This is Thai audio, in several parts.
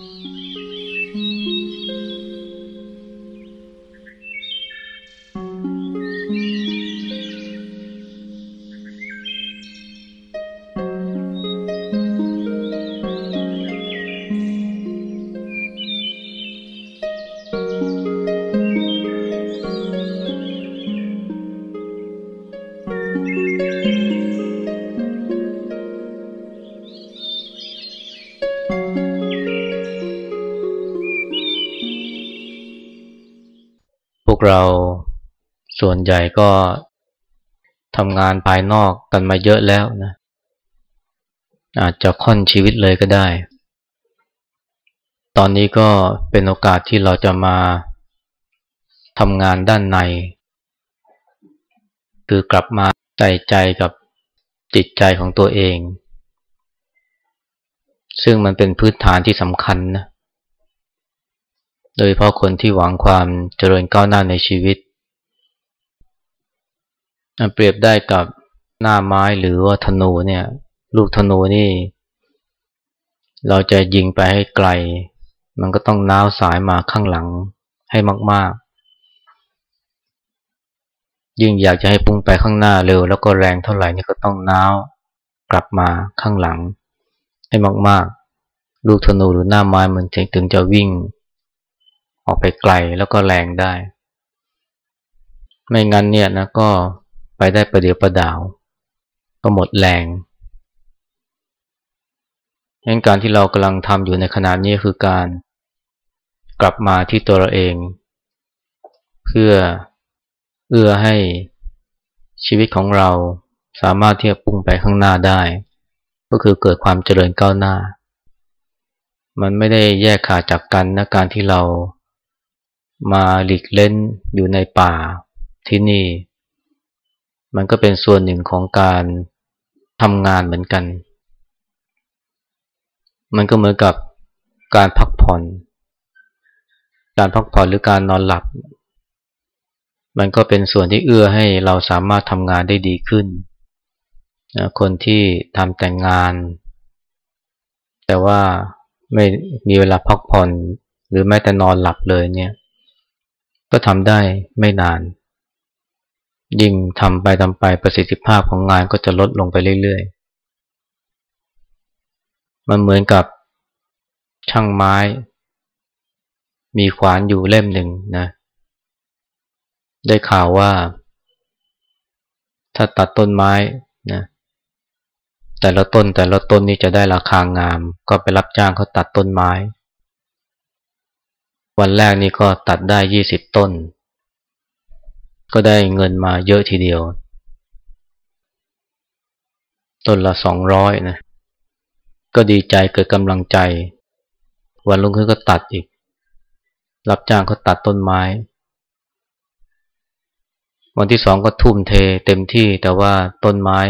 Mm-hmm. กเราส่วนใหญ่ก็ทำงานภายนอกกันมาเยอะแล้วนะ อาจจะค่อนชีวิตเลยก็ได้ ตอนนี้ก็เป็นโอกาสที่เราจะมาทำงานด้านใน คือกลับมาใจใจกับจิตใจของตัวเอง ซึ่งมันเป็นพื้นฐานที่สำคัญนะ โดยเพราะคนที่หวังความเจริญก้าวหน้าในชีวิต เปรียบได้กับหน้าไม้หรือว่าธนูเนี่ยลูกธนูนี่ เราจะยิงไปให้ไกล มันก็ต้องน้าวสายมาข้างหลังให้มาก ๆ ยิ่งอยากจะให้พุ่งไปข้างหน้าเร็ว แล้วก็แรงเท่าไหร่นี่ก็ต้องน้าวกลับมาข้างหลัง ให้มาก ๆ ลูกธนูหรือหน้าไม้มันถึงจะวิ่ง ออกไปไกลแล้วก็แรงได้ ไม่งั้นเนี่ยนะก็ไปได้ประเดี๋ยวประดาว ก็หมดแรงงั้นการที่เรากำลังทำอยู่ในขณะนี้คือการกลับมาที่ตัวเราเอง เพื่อเอื้อให้ชีวิตของเราสามารถที่จะพุ่งไปข้างหน้าได้ ก็คือเกิดความเจริญก้าวหน้า มันไม่ได้แยกขาดจากกันนะการที่เรา มาหลีกเล่นอยู่ในป่าที่นี่ มันก็เป็นส่วนหนึ่งของการทำงานเหมือนกัน มันก็เหมือนกับการพักผ่อน การพักผ่อนหรือการนอนหลับ มันก็เป็นส่วนที่เอื้อให้เราสามารถทำงานได้ดีขึ้น คนที่ทำแต่งงาน แต่ว่าไม่มีเวลาพักผ่อนหรือแม้แต่นอนหลับเลยเนี่ย ก็ทำได้ไม่นาน ยิ่งทำไปทำไปประสิทธิภาพของงานก็จะลดลงไปเรื่อยๆ มันเหมือนกับช่างไม้ มีขวานอยู่เล่มหนึ่งนะ ได้ข่าวว่า ถ้าตัดต้นไม้นะแต่ละต้นแต่ละต้นนี้จะได้ราคางาม ก็ไปรับจ้างเขาตัดต้นไม้ วันแรกนี่ก็ตัดได้ยี่สิบต้น ก็ได้เงินมาเยอะทีเดียว ต้นละสองร้อยนะ ก็ดีใจเกิดกำลังใจ วันลุงขึ้นก็ตัดอีก รับจ้างเขาตัดต้นไม้ วันที่สองก็ทุ่มเทเต็มที่แต่ว่าต้นไม้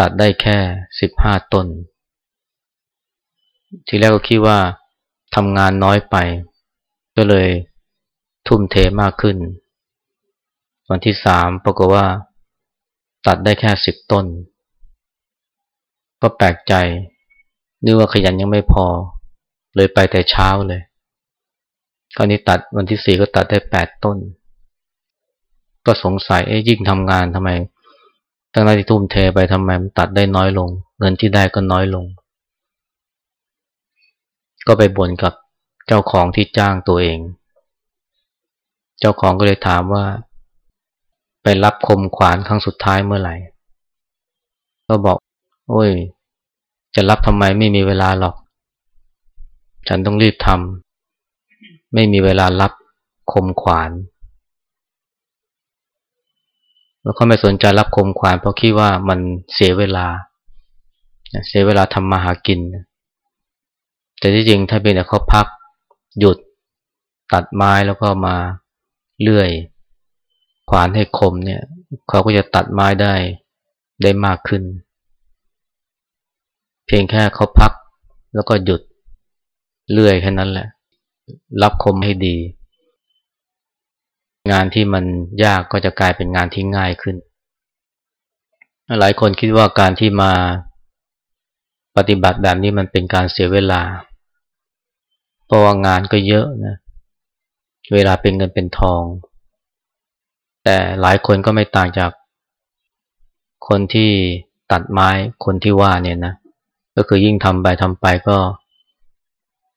ตัดได้แค่สิบห้าต้น ทีแรกก็คิดว่าทำงานน้อยไป ก็เลยทุ่มเทมากขึ้น วันที่สามปรากฏว่า ตัดได้แค่สิบต้น ก็แปลกใจนึกว่าขยันยังไม่พอ เลยไปแต่เช้าเลย คราวนี้ตัดวันที่สี่ก็ตัดได้แปดต้น ก็สงสัยเอ๊ยยิ่งทำงานทำไมตั้งแต่ที่ทุ่มเทไปทำไมมันตัดได้น้อยลง เงินที่ได้ก็น้อยลง ก็ไปบ่นกับ เจ้าของที่จ้างตัวเอง เจ้าของก็เลยถามว่า ไปรับคมขวานครั้งสุดท้ายเมื่อไหร่ ก็บอก โอ้ย จะรับทำไมไม่มีเวลาหรอก ฉันต้องรีบทำไม่มีเวลารับคมขวานแล้วเขาไม่สนใจรับคมขวานเพราะคิดว่ามันเสียเวลา เสียเวลาทำมาหากิน แต่ที่จริงถ้าเป็นแต่เขาพัก หยุดตัดไม้แล้วก็มาเลื่อยขวานให้คมเนี่ยเขาก็จะตัดไม้ได้ได้มากขึ้น เพียงแค่เขาพักแล้วก็หยุดเลื่อยแค่นั้นแหละ รับคมให้ดี งานที่มันยากก็จะกลายเป็นงานที่ง่ายขึ้น หลายคนคิดว่าการที่มาปฏิบัติแบบนี้มันเป็นการเสียเวลา เพราะว่างานก็เยอะนะ เวลาเป็นเงินเป็นทอง แต่หลายคนก็ไม่ต่างจากคนที่ตัดไม้คนที่ว่าเนี่ยนะ ก็คือยิ่งทำไปทำไปก็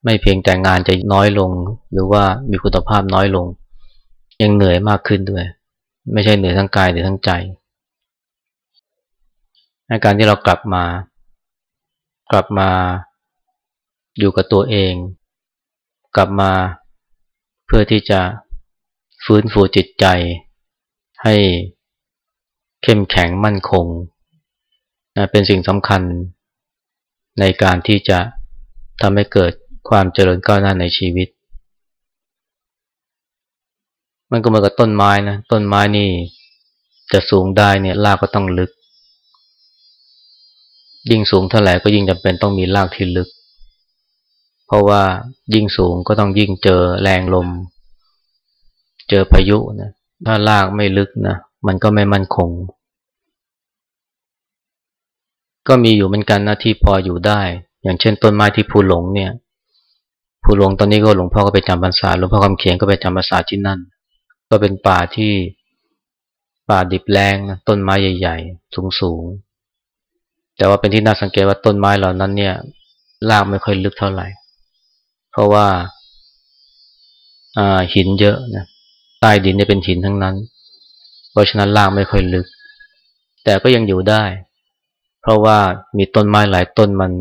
ไม่เพียงแต่งานจะน้อยลง หรือว่ามีคุณภาพน้อยลง ยังเหนื่อยมากขึ้นด้วย ไม่ใช่เหนื่อยทั้งกายหรือทั้งใจในการที่เรากลับมา กลับมาอยู่กับตัวเอง กลับมาเพื่อที่จะฟื้นฟูจิตใจ ให้เข้มแข็งมั่นคงนะเป็นสิ่งสำคัญในการที่จะทำให้เกิดความเจริญก้าวหน้าในชีวิต มันก็เหมือนกับต้นไม้นะ ต้นไม้นี่จะสูงได้เนี่ยรากก็ต้องลึก ยิ่งสูงเท่าไหร่ก็ยิ่งจำเป็นต้องมีรากที่ลึก ราะว่ายิ่งสูงก็ต้องยิ่งเจอแรงลม เจอพายุนะถ้ารากไม่ลึกนะมันก็ไม่มั่นคง ก็มีอยู่เหมือนกันนะที่พออยู่ได้ อย่างเช่นต้นไม้ที่ภูหลงเนี่ยภูหลงตอนนี้ก็หลวงพ่อก็ไปจำพรรษาหลวงพ่อคำเขียนก็ไปจำพรรษาที่นั่น ก็เป็นป่าที่ป่าดิบแรงนะต้นไม้ใหญ่ ๆ สูงๆแต่ว่าเป็นที่น่าสังเกตว่าต้นไม้เหล่านั้นเนี่ยรากไม่ค่อยลึกเท่าไหร่ เพราะว่าหินเยอะนะใต้ดินเนี่ยเป็นหินทั้งนั้น เพราะฉะนั้นรากไม่ค่อยลึก แต่ก็ยังอยู่ได้ เพราะว่ามีต้นไม้หลายต้นมัน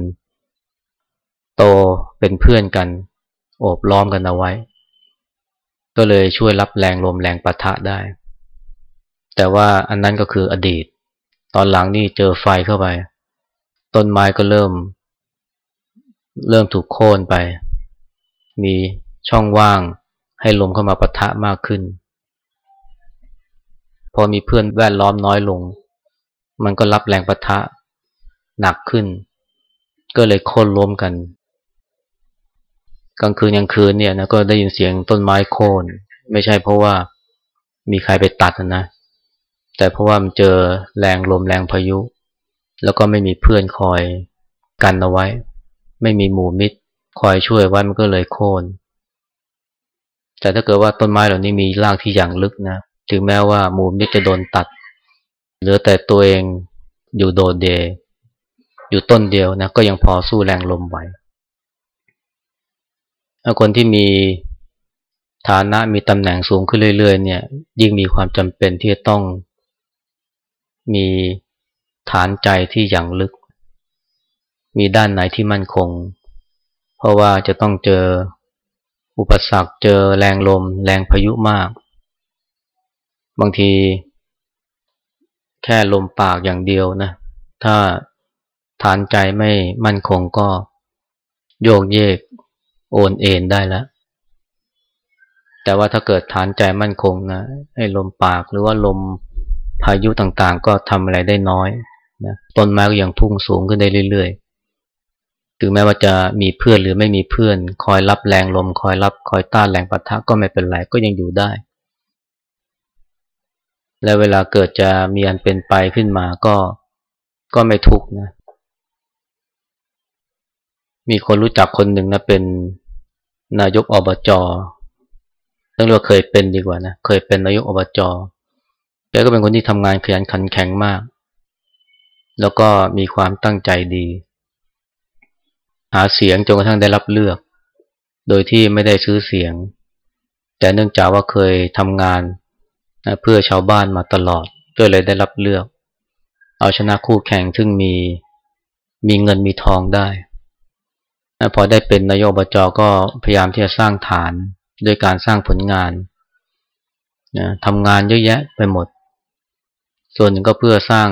โตเป็นเพื่อนกัน โอบล้อมกันเอาไว้ ก็เลยช่วยรับแรงลมแรงปะทะได้ แต่ว่าอันนั้นก็คืออดีต ตอนหลังนี่เจอไฟเข้าไป ต้นไม้ก็เริ่ม เริ่มถูกโค่นไป มีช่องว่างให้ลมเข้ามาปะทะมากขึ้น พอมีเพื่อนแวดล้อมน้อยลง มันก็รับแรงปะทะหนักขึ้น ก็เลยโค่นล้มกัน กลางคืนกลางคืนเนี่ยนะก็ได้ยินเสียงต้นไม้โค่นไม่ใช่เพราะว่ามีใครไปตัดนะ แต่เพราะว่ามันเจอแรงลมแรงพายุ แล้วก็ไม่มีเพื่อนคอยกันเอาไว้ ไม่มีหมู่มิตร คอยช่วยไว้มันก็เลยโค่นแต่ถ้าเกิดว่าต้นไม้เหล่านี้มีรากที่อย่างลึกนะถึงแม้ว่ามูลมิตรจะโดนตัดเหลือแต่ตัวเองอยู่โดดเดยอยู่ต้นเดียวนะก็ยังพอสู้แรงลมไหวคนที่มีฐานะมีตำแหน่งสูงขึ้นเรื่อย ๆ เนี่ย ยิ่งมีความจำเป็นที่จะต้องมีฐานใจที่อย่างลึก มีด้านไหนที่มั่นคง เพราะว่าจะต้องเจออุปสรรคเจอแรงลม แรงพายุมาก บางที แค่ลมปากอย่างเดียวนะ ถ้าฐานใจไม่มั่นคงก็โยกเยกโอนเอ็นได้แล้วแต่ว่าถ้าเกิดฐานใจมั่นคงนะให้ลมปากหรือว่าลมพายุต่างๆ ก็ทำอะไรได้น้อยนะต้นไม้ก็ยังพุ่งสูงขึ้นได้เรื่อยๆ ถึงแม้ว่าจะมีเพื่อนหรือไม่มีเพื่อน คอยรับแรงลม คอยรับคอยต้านแรงปะทะก็ไม่เป็นไรก็ยังอยู่ได้ และเวลาเกิดจะมีอันเป็นไปขึ้นมาก็ก็ไม่ทุกข์นะ มีคนรู้จักคนหนึ่งนะเป็นนายกอบจต้องเรียกว่าเคยเป็นดีกว่านะเคยเป็นนายกอบจแกก็เป็นคนที่ทำงานขยันขันแข็งมาก แล้วก็มีความตั้งใจดี หาเสียงจนกระทั่งได้รับเลือก โดยที่ไม่ได้ซื้อเสียง แต่เนื่องจากว่าเคยทำงานนะเพื่อชาวบ้านมาตลอดก็เลยได้รับเลือก เอาชนะคู่แข่งซึ่งมีมีเงินมีทองได้นะพอได้เป็นนายกอบจก็พยายามที่จะสร้างฐานด้วยการสร้างผลงานนะทำงานเยอะแยะไปหมด ส่วนหนึ่งก็เพื่อสร้าง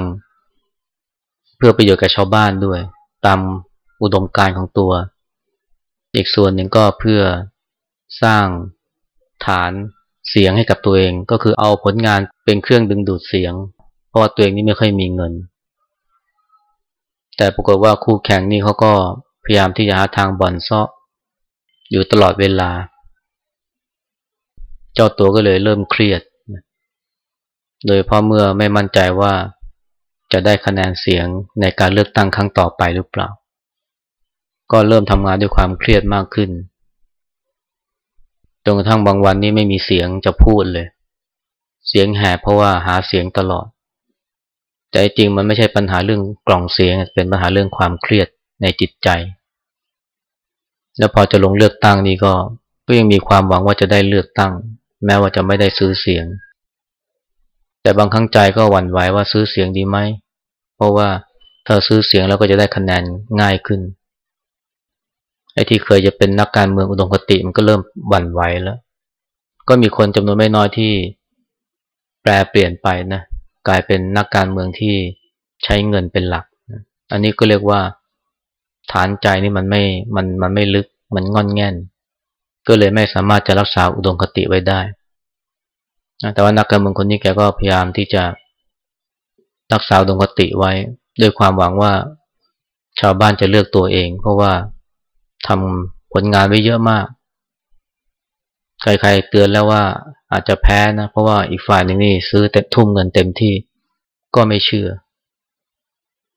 เพื่อประโยชน์กับชาวบ้านด้วย ตาม อุดมการของตัว อีกส่วนหนึ่งก็เพื่อสร้างฐานเสียงให้กับตัวเอง ก็คือเอาผลงานเป็นเครื่องดึงดูดเสียง เพราะว่าตัวเองนี่ไม่ค่อยมีเงิน แต่ปรากฏว่าคู่แข่งนี่เขาก็พยายามที่จะหาทางบ่อนซ้ออยู่ตลอดเวลา เจ้าตัวก็เลยเริ่มเครียด โดยเพราะเมื่อไม่มั่นใจว่าจะได้คะแนนเสียงในการเลือกตั้งครั้งต่อไปหรือเปล่า ก็เริ่มทำงานด้วยความเครียดมากขึ้น จนกระทั่งบางวันนี้ไม่มีเสียงจะพูดเลย เสียงแหบเพราะว่าหาเสียงตลอด แต่จริงมันไม่ใช่ปัญหาเรื่องกล่องเสียง เป็นปัญหาเรื่องความเครียดในจิตใจ แล้วพอจะลงเลือกตั้งนี่ก็ก็ยังมีความหวังว่าจะได้เลือกตั้ง แม้ว่าจะไม่ได้ซื้อเสียง แต่บางครั้งใจก็หวั่นไหวว่าซื้อเสียงดีไหม เพราะว่าถ้าซื้อเสียงแล้วก็จะได้คะแนนง่ายขึ้น ไอ้ที่เคยจะเป็นนักการเมืองอุดมคติมันก็เริ่มหวั่นไหวแล้ว ก็มีคนจำนวนไม่น้อยที่แปลเปลี่ยนไปนะกลายเป็นนักการเมืองที่ใช้เงินเป็นหลัก อันนี้ก็เรียกว่าฐานใจนี่มันไม่ มัน มันไม่ลึก มันงอนแง่น ก็เลยไม่สามารถจะรักษาอุดมคติไว้ได้ แต่ว่านักการเมืองคนนี้แกก็พยายามที่จะรักษาอุดมคติไว้ ด้วยความหวังว่าชาวบ้านจะเลือกตัวเอง เพราะว่า ทำผลงานไว้เยอะมาก ใครๆเตือนแล้วว่าอาจจะแพ้นะ เพราะว่าอีกฝ่ายหนึ่งนี่ซื้อเต็มทุ่มเงินเต็มที่ก็ไม่เชื่อ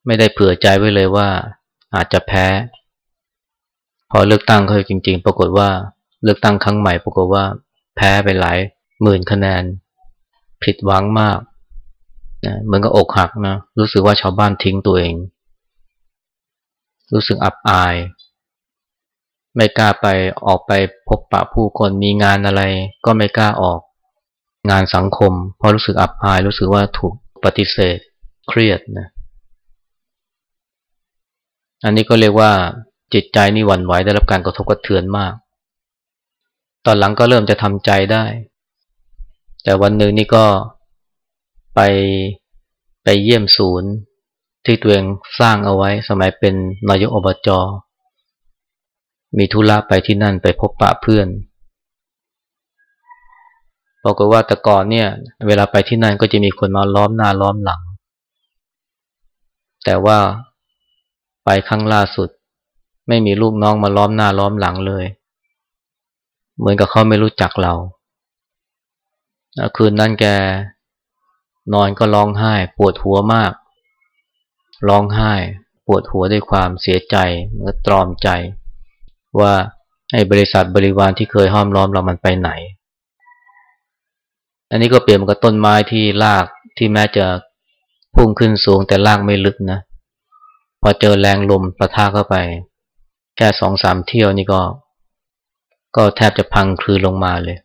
ไม่ได้เผื่อใจไว้เลยว่า อาจจะแพ้ พอเลือกตั้งเขาจริง ๆ ปรากฏว่าเลือกตั้งครั้งใหม่ปรากฏว่า แพ้ไปหลายหมื่นคะแนน ผิดหวังมากนะเหมือนกับอกหักนะรู้สึกว่าชาวบ้านทิ้งตัวเอง รู้สึกอับอาย ไม่กล้าไปออกไปพบปะผู้คนมีงานอะไร ก็ไม่กล้าออกงานสังคม เพราะรู้สึกอับอายรู้สึกว่าถูกปฏิเสธเครียดนะอันนี้ก็เรียกว่าจิตใจนี่หวั่นไหวได้รับการกระทบกระเทือนมาก ตอนหลังก็เริ่มจะทำใจได้ แต่วันหนึ่งนี่ก็ไปไปเยี่ยมศูนย์ที่ตัวเองสร้างเอาไว้สมัยเป็นนายกอบจ มีธุระไปที่นั่นไปพบปะเพื่อนบอกว่าแต่ก่อนเนี่ย เวลาไปที่นั่นก็จะมีคนมาล้อมหน้าล้อมหลัง แต่ว่าไปครั้งล่าสุด ไม่มีลูกน้องมาล้อมหน้าล้อมหลังเลย เหมือนกับเขาไม่รู้จักเราคืนนั้นแก นอนก็ร้องไห้ ปวดหัวมาก ร้องไห้ ปวดหัวด้วยความเสียใจเมื่อตรอมใจ ว่าไอ้บริษัทบริวารที่เคยห้อมล้อมเรามันไปไหน อันนี้ก็เปลี่ยนกับต้นไม้ที่รากที่แม้จะพุ่งขึ้นสูงแต่รากไม่ลึกนะ พอเจอแรงลมประทะเข้าไป แค่สองสามเที่ยวนี่ก็ ก็แทบจะพังคลือลงมาเลย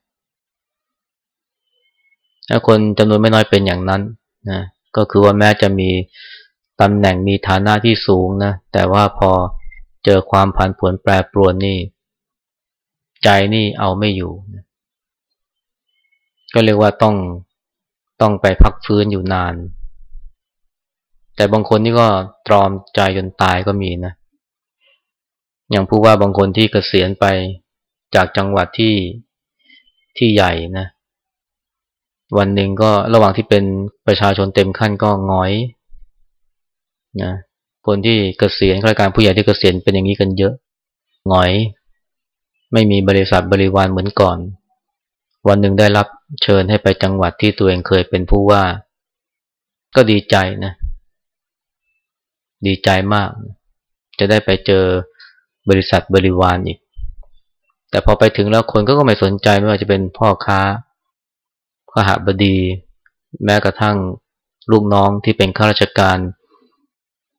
คนจำนวนไม่น้อยเป็นอย่างนั้นนะก็คือว่าแม้จะมีตำแหน่งมีฐานะที่สูงนะ แต่ว่าพอเจอความผันผวนแปรปรวนนี่ ใจนี่เอาไม่อยู่ ก็เรียกว่าต้องต้องไปพักฟื้นอยู่นาน แต่บางคนนี่ก็ตรอมใจจนตายก็มีนะ อย่างผู้ว่าบางคนที่เกษียณไปจากจังหวัดที่ที่ใหญ่นะ วันหนึ่งก็ระหว่างที่เป็นประชาชนเต็มขั้นก็งอยนะ คนที่เกษียณข้าราชการผู้ใหญ่ที่เกษียณเป็นอย่างนี้กันเยอะหงอย ไม่มีบริษัทบริวารเหมือนก่อน วันหนึ่งได้รับเชิญให้ไปจังหวัดที่ตัวเองเคยเป็นผู้ว่า ก็ดีใจนะ ดีใจมาก จะได้ไปเจอบริษัทบริวารอีก แต่พอไปถึงแล้วคนก็ไม่สนใจไม่ว่าจะเป็นพ่อค้าขหบดี แม้กระทั่งลูกน้องที่เป็นข้าราชการ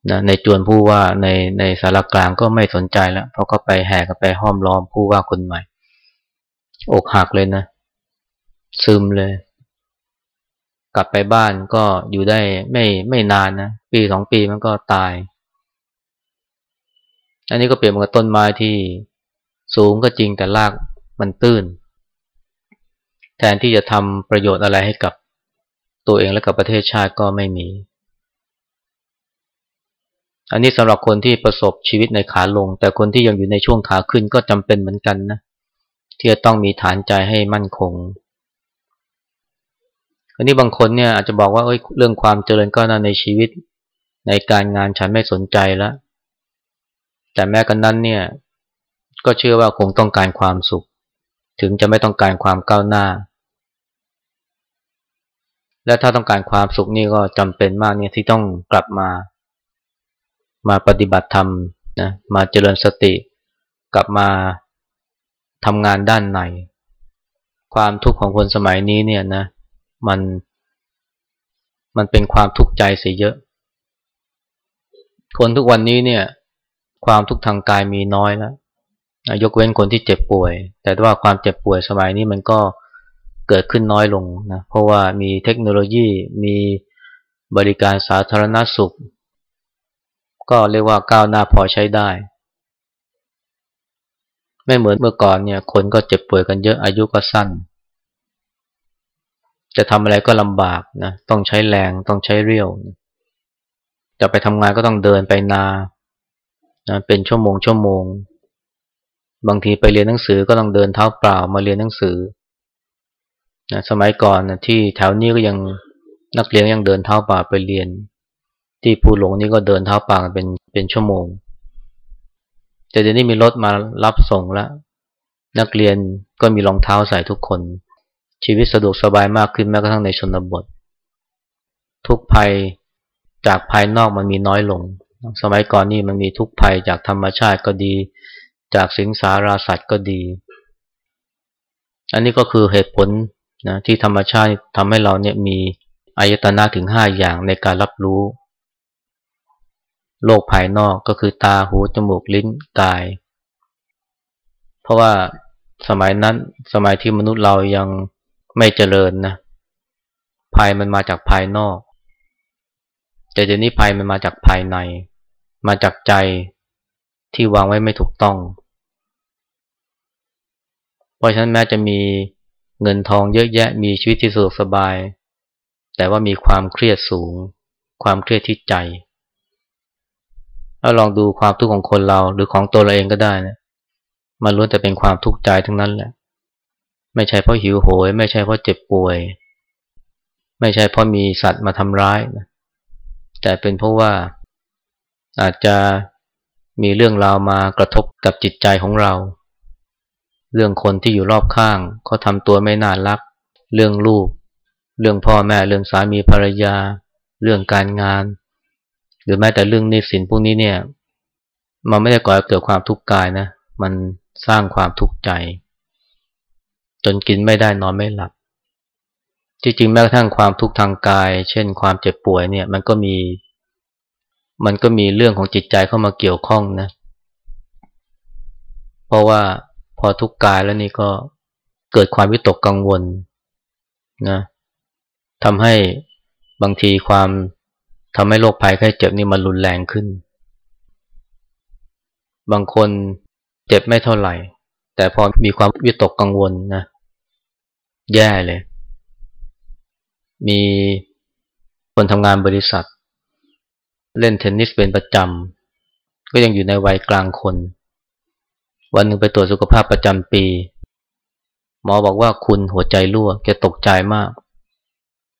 นะในจวนผู้ว่าในในสารกลางก็ไม่สนใจแล้ว เพราะก็ไปแห่กันไปห้อมล้อมผู้ว่าคนใหม่ อกหักเลยนะ ซึมเลย กลับไปบ้านก็อยู่ได้ไม่ไม่นานนะปีสองปีมันก็ตาย อันนี้ก็เปรียบเหมือนต้นไม้ที่สูงก็จริงแต่รากมันตื้น แทนที่จะทำประโยชน์อะไรให้กับตัวเองและกับประเทศชาติก็ไม่มี อันนี้สำหรับคนที่ประสบชีวิตในขาลง แต่คนที่ยังอยู่ในช่วงขาขึ้นก็จำเป็นเหมือนกันนะที่จะต้องมีฐานใจให้มั่นคงอันนี้บางคนเนี่ยอาจจะบอกว่าเอ้ยเรื่องความเจริญก้าวหน้าในชีวิต ในการงานฉันไม่สนใจแล้วแต่แม้กันนั้นเนี่ย ก็เชื่อว่าคงต้องการความสุข ถึงจะไม่ต้องการความก้าวหน้า และถ้าต้องการความสุขนี่ก็จำเป็นมากเนี่ยที่ต้องกลับมา มาปฏิบัติธรรมนะมาเจริญสติกลับมาทำงานด้านใน ความทุกข์ของคนสมัยนี้เนี่ยนะมันมันเป็นความทุกข์ใจเสียเยอะ คนทุกวันนี้เนี่ย ความทุกข์ทางกายมีน้อยแล้วยกเว้นคนที่เจ็บป่วย แต่ว่าความเจ็บป่วยสมัยนี้มันก็เกิดขึ้นน้อยลงนะเพราะว่ามีเทคโนโลยีมีบริการสาธารณสุข ก็เรียกว่าก้าวหน้าพอใช้ได้ ไม่เหมือนเมื่อก่อนเนี่ยคนก็เจ็บป่วยกันเยอะอายุก็สั้น จะทำอะไรก็ลำบากนะต้องใช้แรงต้องใช้เรี่ยว จะไปทำงานก็ต้องเดินไปนานะเป็นชั่วโมงชั่วโมง บางทีไปเรียนหนังสือก็ต้องเดินเท้าเปล่ามาเรียนหนังสือนะสมัยก่อนนะที่แถวนี้ก็ยังนักเรียนยังเดินเท้าเปล่าไปเรียน ที่ภูหลงนี่ก็เดินเท้าเปล่าเป็นเป็นชั่วโมง แต่เดี๋ยวนี้มีรถมารับส่งแล้วนักเรียนก็มีรองเท้าใส่ทุกคน ชีวิตสะดวกสบายมากขึ้นแม้กระทั่งในชนบท ทุกภัยจากภายนอกมันมีน้อยลง สมัยก่อนนี่มันมีทุกภัยจากธรรมชาติก็ดี จากสิงสาราสัตว์ก็ดี อันนี้ก็คือเหตุผลนะที่ธรรมชาติทำให้เราเนี่ยมีอายตนะถึงห้าอย่างในการรับรู้ โลกภายนอกก็คือตาหูจมูกลิ้นกาย เพราะว่าสมัยนั้นสมัยที่มนุษย์เรายังไม่เจริญนะภัยมันมาจากภายนอก แต่เดี๋ยวนี้ภัยมันมาจากภายใน มาจากใจที่วางไว้ไม่ถูกต้อง เพราะฉะนั้นแม้จะมีเงินทองเยอะแยะมีชีวิตที่สะดวกสบาย แต่ว่ามีความเครียดสูง ความเครียดที่ใจ แล้วลองดูความทุกข์ของคนเราหรือของตัวเราเองก็ได้นะมันล้วนแต่เป็นความทุกข์ใจทั้งนั้นแหละ ไม่ใช่เพราะหิวโหย ไม่ใช่เพราะเจ็บป่วย ไม่ใช่เพราะมีสัตว์มาทำร้ายนะแต่เป็นเพราะว่าอาจจะมีเรื่องราวมากระทบกับจิตใจของเรา เรื่องคนที่อยู่รอบข้างเขาทำตัวไม่น่ารัก เรื่องลูก เรื่องพ่อแม่ เรื่องสามีภรรยา เรื่องการงาน หรือแม้แต่เรื่องนิสินพวกนี้เนี่ย มันไม่ได้ก่อให้เกิดความทุกข์กายนะ มันสร้างความทุกข์ใจ จนกินไม่ได้นอนไม่หลับ จริงๆแม้กระทั่งความทุกข์ทางกาย เช่น ความเจ็บป่วยเนี่ย มันก็มี มันก็มีเรื่องของจิตใจเข้ามาเกี่ยวข้องนะ เพราะว่าพอทุกข์กายแล้วนี่ก็เกิดความวิตกกังวลนะทำให้บางทีความ ทำให้โรคภัยไข้เจ็บนี่มันรุนแรงขึ้น บางคนเจ็บไม่เท่าไหร่ แต่พอมีความวิตกกังวลนะ แย่เลย มีคนทำงานบริษัท เล่นเทนนิสเป็นประจำ ก็ยังอยู่ในวัยกลางคน วันหนึ่งไปตรวจสุขภาพประจำปี หมอบอกว่าคุณหัวใจรั่วแกตกใจมาก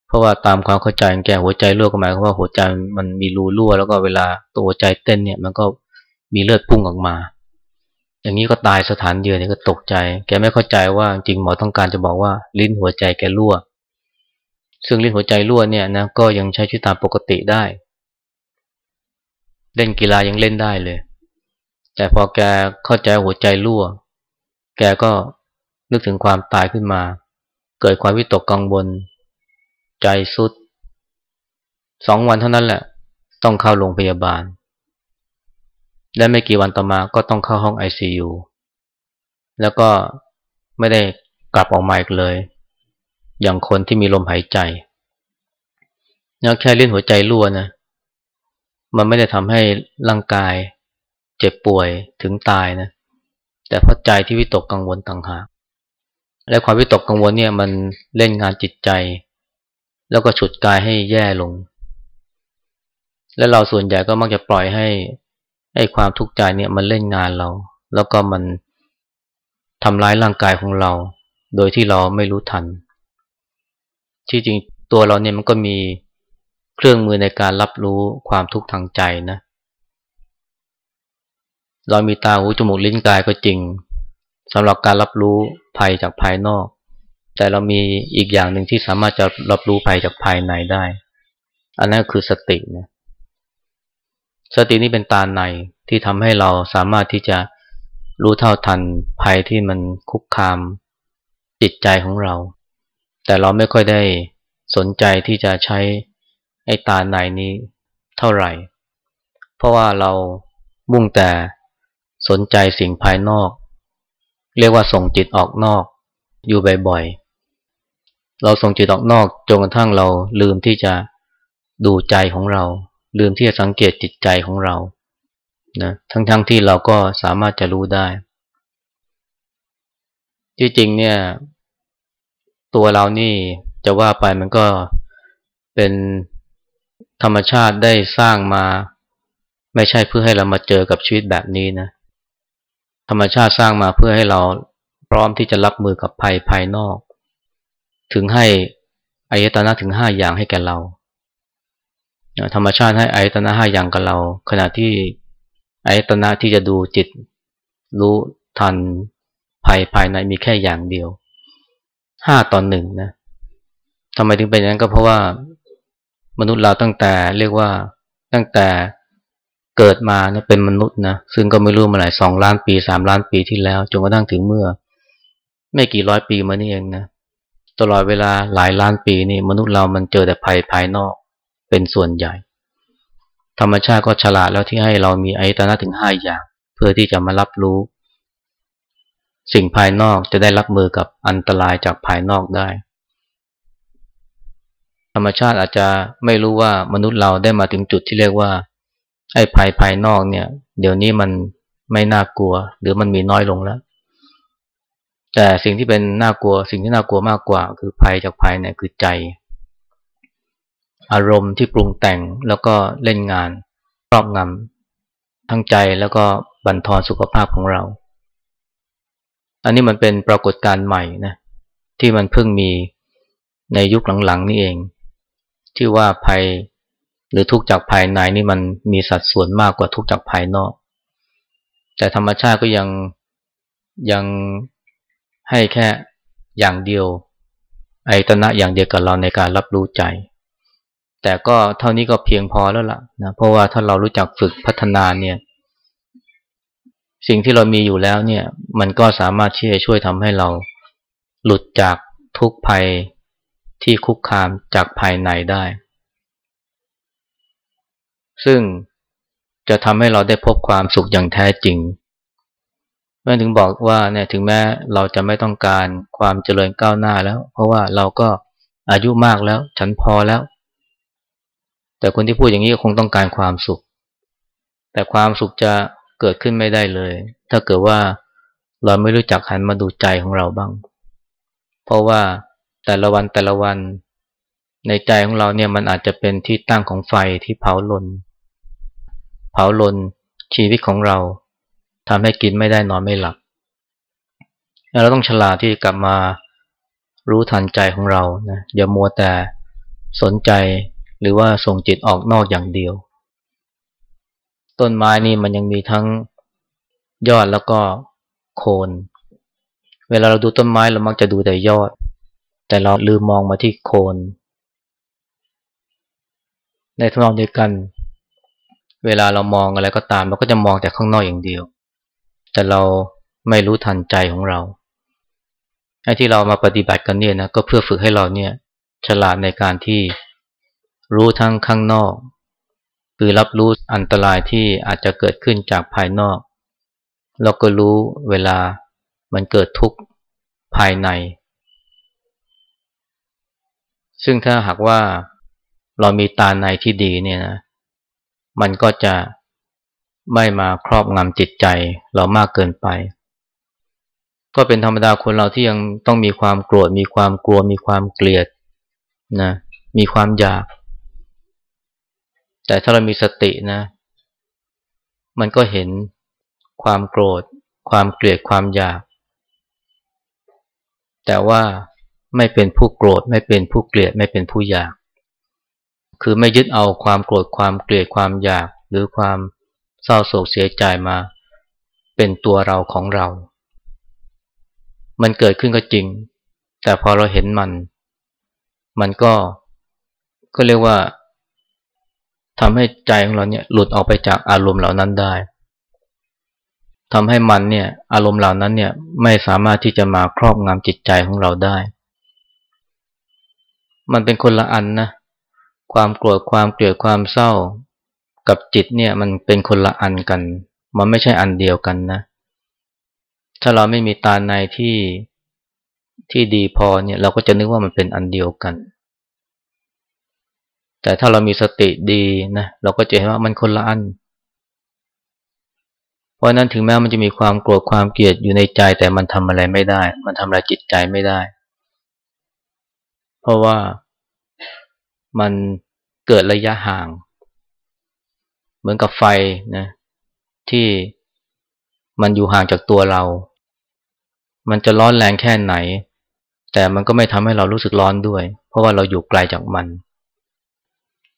เพราะว่าตามความเข้าใจแกหัวใจรั่วก็หมายความว่าหัวใจมันมีรูรั่ว แล้วก็เวลาตัวหัวใจเต้นเนี่ย มันก็มีเลือดพุ่งออกมา อย่างนี้ก็ตายสถานเดียวเนี่ยก็ตกใจ แกไม่เข้าใจว่าจริงหมอต้องการจะบอกว่าลิ้นหัวใจแกรั่ว ซึ่งลิ้นหัวใจรั่วเนี่ยนะก็ยังใช้ชีวิตตามปกติได้ เล่นกีฬายังเล่นได้เลย แต่พอแกเข้าใจหัวใจรั่ว แกก็นึกถึงความตายขึ้นมา เกิดความวิตกกังวล ใจสุดสองวันเท่านั้นแหละ ต้องเข้าโรงพยาบาล และไม่กี่วันต่อมาก็ต้องเข้าห้อง ICU แล้วก็ไม่ได้กลับออกมาอีกเลย อย่างคนที่มีลมหายใจแล้วแค่เล่นหัวใจรั่วนะ มันไม่ได้ทำให้ร่างกาย เจ็บป่วยถึงตายนะ แต่เพราะใจที่วิตกกังวลต่างหาก และความวิตกกังวลเนี่ยมันเล่นงานจิตใจ แล้วก็ฉุดกายให้แย่ลง และเราส่วนใหญ่ก็มักจะปล่อยให้ให้ความทุกข์ใจเนี่ยมันเล่นงานเรา แล้วก็มันทำร้ายร่างกายของเรา โดยที่เราไม่รู้ทัน ที่จริงตัวเราเนี่ยมันก็มีเครื่องมือในการรับรู้ความทุกข์ทางใจนะ เรามีตาหูจมูกลิ้นกายก็จริงสำหรับการรับรู้ภัยจากภายนอก แต่เรามีอีกอย่างหนึ่งที่สามารถจะรับรู้ภัยจากภายในได้ อันนั้นคือสตินะสตินี่เป็นตาในที่ทำให้เราสามารถที่จะรู้เท่าทันภัยที่มันคุกคามจิตใจของเรา แต่เราไม่ค่อยได้สนใจที่จะใช้ไอ้ตาในนี้เท่าไหร่ เพราะว่าเรามุ่งแต่สนใจสิ่งภายนอก เรียกว่าส่งจิตออกนอกอยู่บ่อยๆ เราส่งจิตออกนอกจนกระทั่งเราลืมที่จะดูใจของเรา ลืมที่จะสังเกตจิตใจของเรานะทั้งๆทที่เราก็สามารถจะรู้ได้ ที่จริงเนี่ย ตัวเรานี่จะว่าไปมันก็เป็นธรรมชาติได้สร้างมา ไม่ใช่เพื่อให้เรามาเจอกับชีวิตแบบนี้นะ ธรรมชาติสร้างมาเพื่อให้เราพร้อมที่จะรับมือกับภัยภายนอก ถึงให้อายตนะถึงห้าอย่างให้แก่เรา ธรรมชาติให้อายตนะห้าอย่างกับเรา ขณะที่อายตนะที่จะดูจิต รู้ทันภัยภายในมีแค่อย่างเดียวห้าตอนหนึ่งนะทำไมถึงเป็นอย่างนั้นก็เพราะว่ามนุษย์เราตั้งแต่เรียกว่าตั้งแต่เกิดมาเนี่ยเป็นมนุษย์นะซึ่งก็ไม่รู้มาหลายสองล้านปีสามล้านปีที่แล้วจนกระทั่งถึงเมื่อ ไม่กี่ร้อยปีมานี่เองนะ ตลอดเวลาหลายล้านปีนี่มนุษย์เรามันเจอแต่ภัยภายนอกเป็นส่วนใหญ่ ธรรมชาติก็ฉลาดแล้วที่ให้เรามีอายตนะถึงห้าอย่าง เพื่อที่จะมารับรู้ สิ่งภายนอกจะได้รับมือกับอันตรายจากภายนอกได้ ธรรมชาติอาจจะไม่รู้ว่ามนุษย์เราได้มาถึงจุดที่เรียกว่าไอ้ภัยภายนอกเนี่ย เดี๋ยวนี้มันไม่น่ากลัว หรือมันมีน้อยลงแล้ว แต่สิ่งที่เป็นน่ากลัว สิ่งที่น่ากลัวมากกว่า คือภัยจากภายในคือใจ อารมณ์ที่ปรุงแต่งแล้วก็เล่นงานครอบงำทั้งใจแล้วก็บั่นทอนสุขภาพของเรา อันนี้มันเป็นปรากฏการณ์ใหม่นะที่มันเพิ่งมีในยุคหลังๆนี่เอง ที่ว่าภัยหรือทุกจากภายในนี่มันมีสัดส่วนมากกว่าทุกจากภายนอก แต่ธรรมชาติก็ยังยัง ให้แค่อย่างเดียวไอตนะอย่างเดียวกับเราในการรับรู้ใจ แต่ก็เท่านี้ก็เพียงพอแล้วล่ะนะเพราะว่าถ้าเรารู้จักฝึกพัฒนาเนี่ย สิ่งที่เรามีอยู่แล้วเนี่ย มันก็สามารถที่จะช่วยทำให้เราหลุดจากทุกภัยที่คุกคามจากภายในได้ ซึ่งจะทำให้เราได้พบความสุขอย่างแท้จริง มื่อถึงบอกว่าเนี่ยถึงแม้เราจะไม่ต้องการความเจริญก้าวหน้าแล้ว เพราะว่าเราก็อายุมากแล้ว ฉันพอแล้ว แต่คนที่พูดอย่างนี้คงต้องการความสุข แต่ความสุขจะเกิดขึ้นไม่ได้เลย ถ้าเกิดว่าเราไม่รู้จักหันมาดูใจของเราบ้าง เพราะว่าแต่ละวันแต่ละวันในใจของเราเนี่ยมันอาจจะเป็นที่ตั้งของไฟที่เผาลน เผาลนชีวิตของเรา ทำให้กินไม่ได้นอนไม่หลับ เราต้องฉลาดที่กลับมารู้ทันใจของเรานะอย่ามัวแต่สนใจหรือว่าส่งจิตออกนอกอย่างเดียว ต้นไม้นี่มันยังมีทั้งยอดแล้วก็โคน เวลาเราดูต้นไม้เรามักจะดูแต่ยอด แต่เราลืมมองมาที่โคน ในทางเดียวกัน เวลาเรามองอะไรก็ตาม เราก็จะมองแต่ข้างนอกอย่างเดียว แต่เราไม่รู้ทันใจของเราไอ้ที่เรามาปฏิบัติกันเนี่ยนะก็เพื่อฝึกให้เราเนี่ยฉลาดในการที่รู้ทั้งข้างนอก คือรับรู้อันตรายที่อาจจะเกิดขึ้นจากภายนอก เราก็รู้เวลามันเกิดทุกข์ภายใน ซึ่งถ้าหากว่าเรามีตาในที่ดีเนี่ยนะมันก็จะ ไม่มาครอบงำจิตใจเรามากเกินไป ก็เป็นธรรมดาคนเราที่ยังต้องมีความโกรธ มีความกลัว มีความเกลียดนะมีความอยาก แต่ถ้าเรามีสตินะ มันก็เห็นความโกรธ ความเกลียดความอยาก แต่ว่าไม่เป็นผู้โกรธ ไม่เป็นผู้เกลียดไม่เป็นผู้อยาก คือไม่ยึดเอาความโกรธความเกลียดความอยากหรือความ เศร้าโศกเสียใจมาเป็นตัวเราของเรา มันเกิดขึ้นก็จริง แต่พอเราเห็นมัน มันก็ก็เรียกว่าทำให้ใจของเราเนี่ยหลุดออกไปจากอารมณ์เหล่านั้นได้ทำให้มันเนี่ยอารมณ์เหล่านั้นเนี่ยไม่สามารถที่จะมาครอบงำจิตใจของเราได้ มันเป็นคนละอันนะ ความโกรธความเกลียดความเศร้า กับจิตเนี่ยมันเป็นคนละอันกัน มันไม่ใช่อันเดียวกันนะ ถ้าเราไม่มีตาในที่ที่ดีพอเนี่ย เราก็จะนึกว่ามันเป็นอันเดียวกัน แต่ถ้าเรามีสติดีนะเราก็จะเห็นว่ามันคนละอัน เพราะนั้นถึงแม้มันจะมีความโกรธความเกลียดอยู่ในใจ แต่มันทำอะไรไม่ได้ มันทำอะไรจิตใจไม่ได้ เพราะว่ามันเกิดระยะห่าง มือนกับไฟนะที่มันอยู่ห่างจากตัวเรา มันจะร้อนแรงแค่ไหน แต่มันก็ไม่ทำให้เรารู้สึกร้อนด้วย เพราะว่าเราอยู่ไกลจากมัน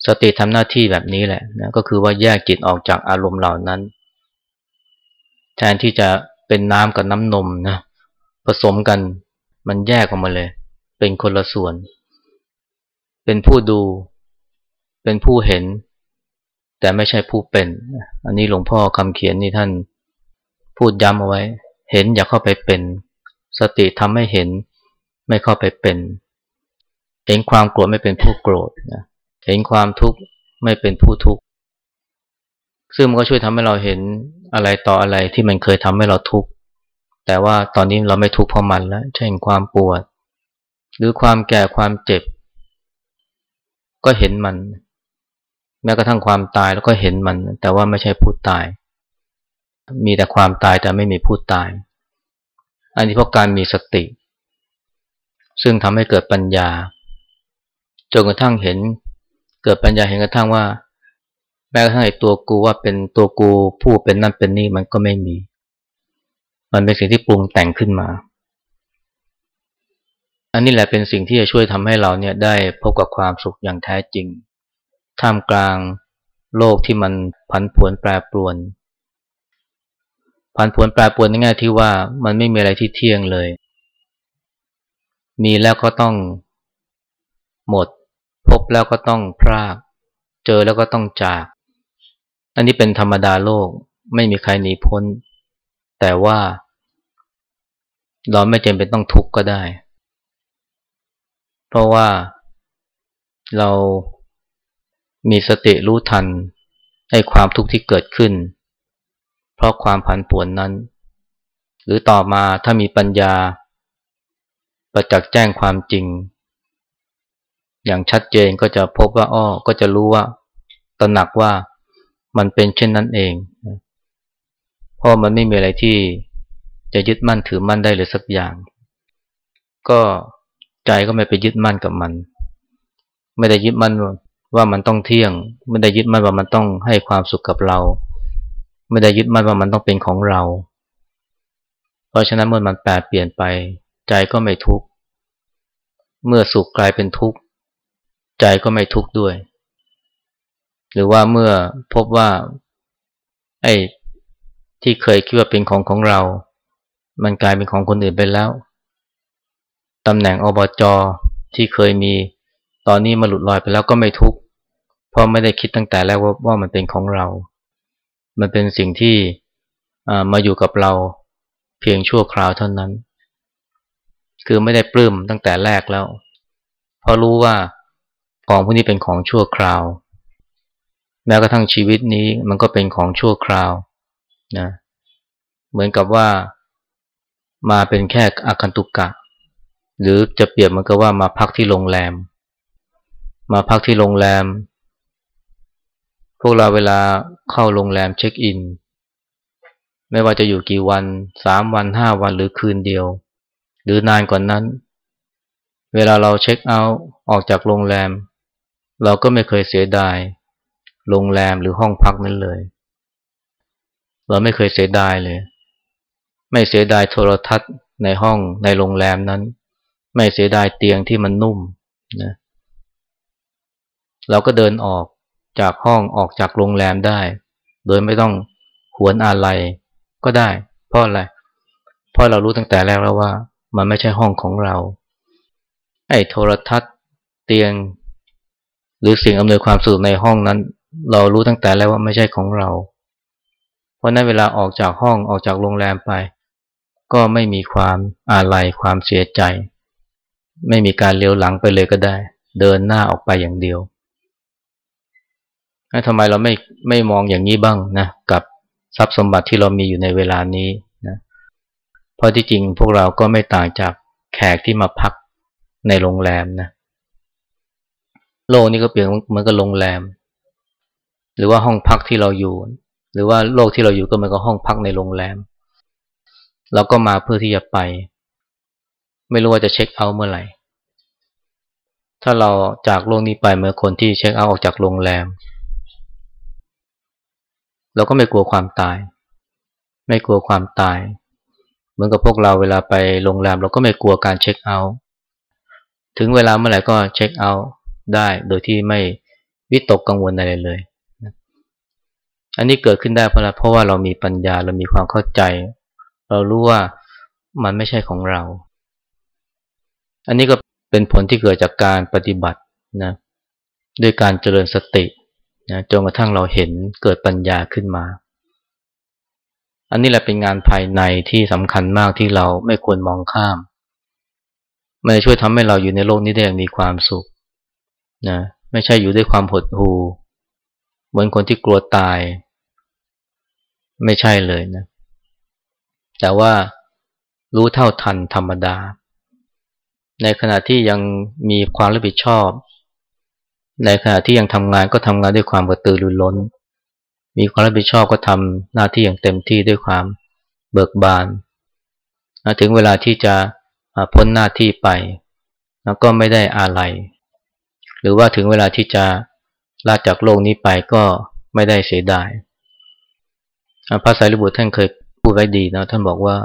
สติทำหน้าที่แบบนี้แหละนะก็คือว่าแยกจิตออกจากอารมณ์เหล่านั้น แทนที่จะเป็นน้ำกับน้ำนมนะผสมกันมันแยกออกมาเลย เป็นคนละส่วน เป็นผู้ดู เป็นผู้เห็น แต่ไม่ใช่ผู้เป็น อันนี้หลวงพ่อคำเขียนนี่ท่านพูดย้ำเอาไว้ เห็นอย่าเข้าไปเป็น สติทำให้เห็น ไม่เข้าไปเป็น เห็นความโกรธไม่เป็นผู้โกรธเห็นความทุกข์ไม่เป็นผู้ทุกข์ซึ่งมันก็ช่วยทำให้เราเห็นอะไรต่ออะไรที่มันเคยทำให้เราทุกข์แต่ว่าตอนนี้เราไม่ทุกข์เพราะมันแล้วเช่นความปวด หรือความแก่ความเจ็บ ก็เห็นมัน แม้กระทั่งความตายแล้วก็เห็นมัน แต่ว่าไม่ใช่ผู้ตาย มีแต่ความตายแต่ไม่มีผู้ตาย อันนี้เพราะการมีสติ ซึ่งทำให้เกิดปัญญาจนกระทั่งเห็น เกิดปัญญาเห็นกระทั่งว่าแม้กระทั่งไอ้ตัวกูว่าเป็นตัวกูผู้เป็นนั่นเป็นนี่มันก็ไม่มี มันเป็นสิ่งที่ปรุงแต่งขึ้นมา อันนี้แหละเป็นสิ่งที่จะช่วยทำให้เราเนี่ยได้พบกับความสุขอย่างแท้จริง ท่ามกลางโลกที่มันผันผวนแปรปรวน ผันผวนแปรปรวนในแง่ที่ว่ามันไม่มีอะไรที่เที่ยงเลย มีแล้วก็ต้องหมด พบแล้วก็ต้องพราก เจอแล้วก็ต้องจาก อันนี้เป็นธรรมดาโลกไม่มีใครหนีพ้น แต่ว่า เราไม่จำเป็นต้องทุกข์ก็ได้ เพราะว่าเรา มีสติรู้ทันให้ความทุกข์ที่เกิดขึ้น เพราะความผันผวนนั้น หรือต่อมาถ้ามีปัญญา ประจักษ์แจ้งความจริง อย่างชัดเจนก็จะพบว่าอ้อก็จะรู้ว่าตระหนักว่ามันเป็นเช่นนั้นเอง เพราะมันไม่มีอะไรที่จะยึดมั่นถือมั่นได้เลยสักอย่าง ก็ใจก็ไม่ไปยึดมั่นกับมัน ไม่ได้ยึดมั่น ว่ามันต้องเที่ยง ไม่ได้ยึดมั่นว่ามันต้องให้ความสุขกับเรา ไม่ได้ยึดมั่นว่ามันต้องเป็นของเรา เพราะฉะนั้นเมื่อมันแปรเปลี่ยนไป ใจก็ไม่ทุกข์เมื่อสุขกลายเป็นทุกข์ใจก็ไม่ทุกข์ด้วย หรือว่าเมื่อพบว่าไอ้ที่เคยคิดว่าเป็นของของเรา มันกลายเป็นของคนอื่นไปแล้วตำแหน่งอบจที่เคยมีตอนนี้มาหลุดลอยไปแล้วก็ไม่ทุกข์ เพราะไม่ได้คิดตั้งแต่แรกว่าว่ามันเป็นของเรา มันเป็นสิ่งที่มาอยู่กับเราเพียงชั่วคราวเท่านั้น คือไม่ได้ปลื้มตั้งแต่แรกแล้ว เพราะรู้ว่าของพวกนี้เป็นของชั่วคราว แม้กระทั่งชีวิตนี้มันก็เป็นของชั่วคราวนะ เหมือนกับว่ามาเป็นแค่อาคันตุกะ หรือจะเปรียบมันก็ว่ามาพักที่โรงแรม มาพักที่โรงแรม พวกเราเวลาเข้าโรงแรมเช็คอิน ไม่ว่าจะอยู่กี่วันสามวันห้าวันหรือคืนเดียว หรือนานกว่านนั้น เวลาเราเช็คเอาท์ออกจากโรงแรม เราก็ไม่เคยเสียดาย โรงแรมหรือห้องพักนั้นเลย เราไม่เคยเสียดายเลย ไม่เสียดายโทรทัศน์ในห้องในโรงแรมนั้น ไม่เสียดายเตียงที่มันนุ่มนะเราก็เดินออก จากห้องออกจากโรงแรมได้ โดยไม่ต้องหวนอะไรก็ได้ เพราะอะไรเพราะเรารู้ตั้งแต่แรกแล้วว่า มันไม่ใช่ห้องของเราไอ้โทรทัศน์เตียง หรือสิ่งอำนวยความสะดวกในห้องนั้น เรารู้ตั้งแต่แล้วว่าไม่ใช่ของเรา เพราะนั้นเวลาออกจากห้องออกจากโรงแรมไป ก็ไม่มีความอาลัยความเสียใจ ไม่มีการเลี้ยวหลังไปเลยก็ได้ เดินหน้าออกไปอย่างเดียว ทำไมเราไม่ไม่มองอย่างนี้บ้างนะกับทรัพย์สมบัติที่เรามีอยู่ในเวลานี้นะเพราะที่จริงพวกเราก็ไม่ต่างจากแขกที่มาพักในโรงแรมนะโลกนี้ก็เปลี่ยนเหมือนกับโรงแรม หรือว่าห้องพักที่เราอยู่ หรือว่าโลกที่เราอยู่ก็เหมือนกับห้องพักในโรงแรม เราก็มาเพื่อที่จะไป ไม่รู้ว่าจะเช็คเอาท์เมื่อไหร่ถ้าเราจากโลกนี้ไปเมื่อคนที่เช็คเอาท์ออกจากโรงแรม เราก็ไม่กลัวความตาย ไม่กลัวความตาย เหมือนกับพวกเราเวลาไปโรงแรมเราก็ไม่กลัวการเช็คเอาท์ถึงเวลาเมื่อไหร่ก็เช็คเอาท์ได้โดยที่ไม่วิตกกังวลอะไรเลย อันนี้เกิดขึ้นได้เพราะเพราะว่าเรามีปัญญาเรามีความเข้าใจ เรารู้ว่ามันไม่ใช่ของเรา อันนี้ก็เป็นผลที่เกิดจากการปฏิบัตินะด้วยการเจริญสติ นะจนกระทั่งเราเห็นเกิดปัญญาขึ้นมา อันนี้แหละเป็นงานภายในที่สำคัญมากที่เราไม่ควรมองข้าม มันจะช่วยทำให้เราอยู่ในโลกนี้ได้อย่างมีความสุขนะไม่ใช่อยู่ด้วยความหดหู่เหมือนคนที่กลัวตาย ไม่ใช่เลยนะ แต่ว่ารู้เท่าทันธรรมดา ในขณะที่ยังมีความรับผิดชอบ ในขณะที่ยังทำงานก็ทำงานด้วยความกระตือรือร้น มีความรับผิดชอบก็ทำหน้าที่อย่างเต็มที่ด้วยความเบิกบานถึงเวลาที่จะพ้นหน้าที่ไป แล้วก็ไม่ได้อะไรหรือว่าถึงเวลาที่จะลาจากโลกนี้ไปก็ไม่ได้เสียดายพระสารีบุตรท่านเคยพูดไว้ดีนะท่านบอกว่า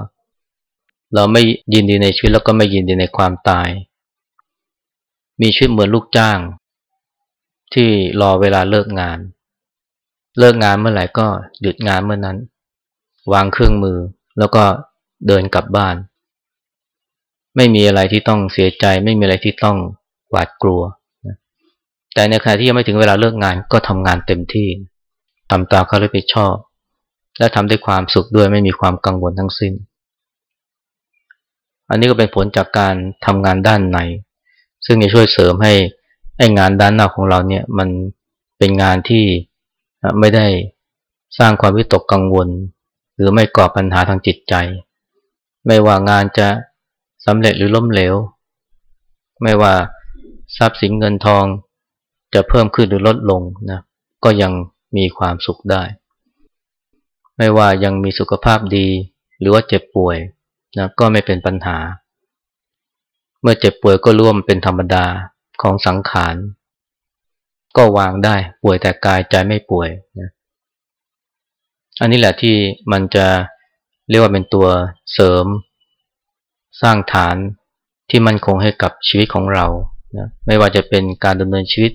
เราไม่ยินดีในชีวิตแล้วก็ไม่ยินดีในความตาย มีชีวิตเหมือนลูกจ้าง ที่รอเวลาเลิกงาน เลิกงานเมื่อไหร่ก็หยุดงานเมื่อนั้น วางเครื่องมือแล้วก็เดินกลับบ้าน ไม่มีอะไรที่ต้องเสียใจ ไม่มีอะไรที่ต้องหวาดกลัว แต่ในขณะที่ยังไม่ถึงเวลาเลิกงานก็ทำงานเต็มที่ทำตามเขารับผิดชอบ และทำด้วยความสุขด้วยไม่มีความกังวลทั้งสิ้น อันนี้ก็เป็นผลจากการทำงานด้านใน ซึ่งจะช่วยเสริมให้ ให้งานด้านหนอกของเราเนี่ยมันเป็นงานที่ไม่ได้สร้างความวิตกกังวล หรือไม่ก่อปัญหาทางจิตใจ ไม่ว่างานจะสำเร็จหรือล้มเหลว ไม่ว่าทรัพย์สินเงินทองจะเพิ่มขึ้นหรือลดลงนะก็ยังมีความสุขได้ ไม่ว่ายังมีสุขภาพดีหรือว่าเจ็บป่วยนะก็ไม่เป็นปัญหา เมื่อเจ็บป่วยก็ร่วมเป็นธรรมดา ของสังขาร ก็วางได้ ป่วยแต่กายใจไม่ป่วยนะอันนี้แหละที่มันจะเรียกว่าเป็นตัวเสริม สร้างฐานที่มั่นคงให้กับชีวิตของเรานะไม่ว่าจะเป็นการดำเนินชีวิต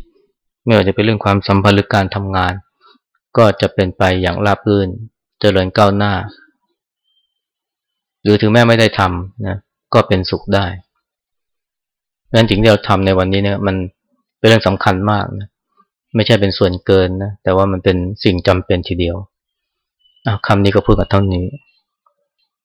ไม่ว่าจะเป็นเรื่องความสัมพันธ์หรือการทำงาน ก็จะเป็นไปอย่างราบรื่น เจริญก้าวหน้า หรือถึงแม้ไม่ได้ทำนะก็เป็นสุขได้ งั้นสิ่งที่เราทำในวันนี้เนี่ย มันเป็นเรื่องสำคัญมากนะไม่ใช่เป็นส่วนเกินนะแต่ว่ามันเป็นสิ่งจำเป็นทีเดียวคำนี้ก็พูดกับเท่านี้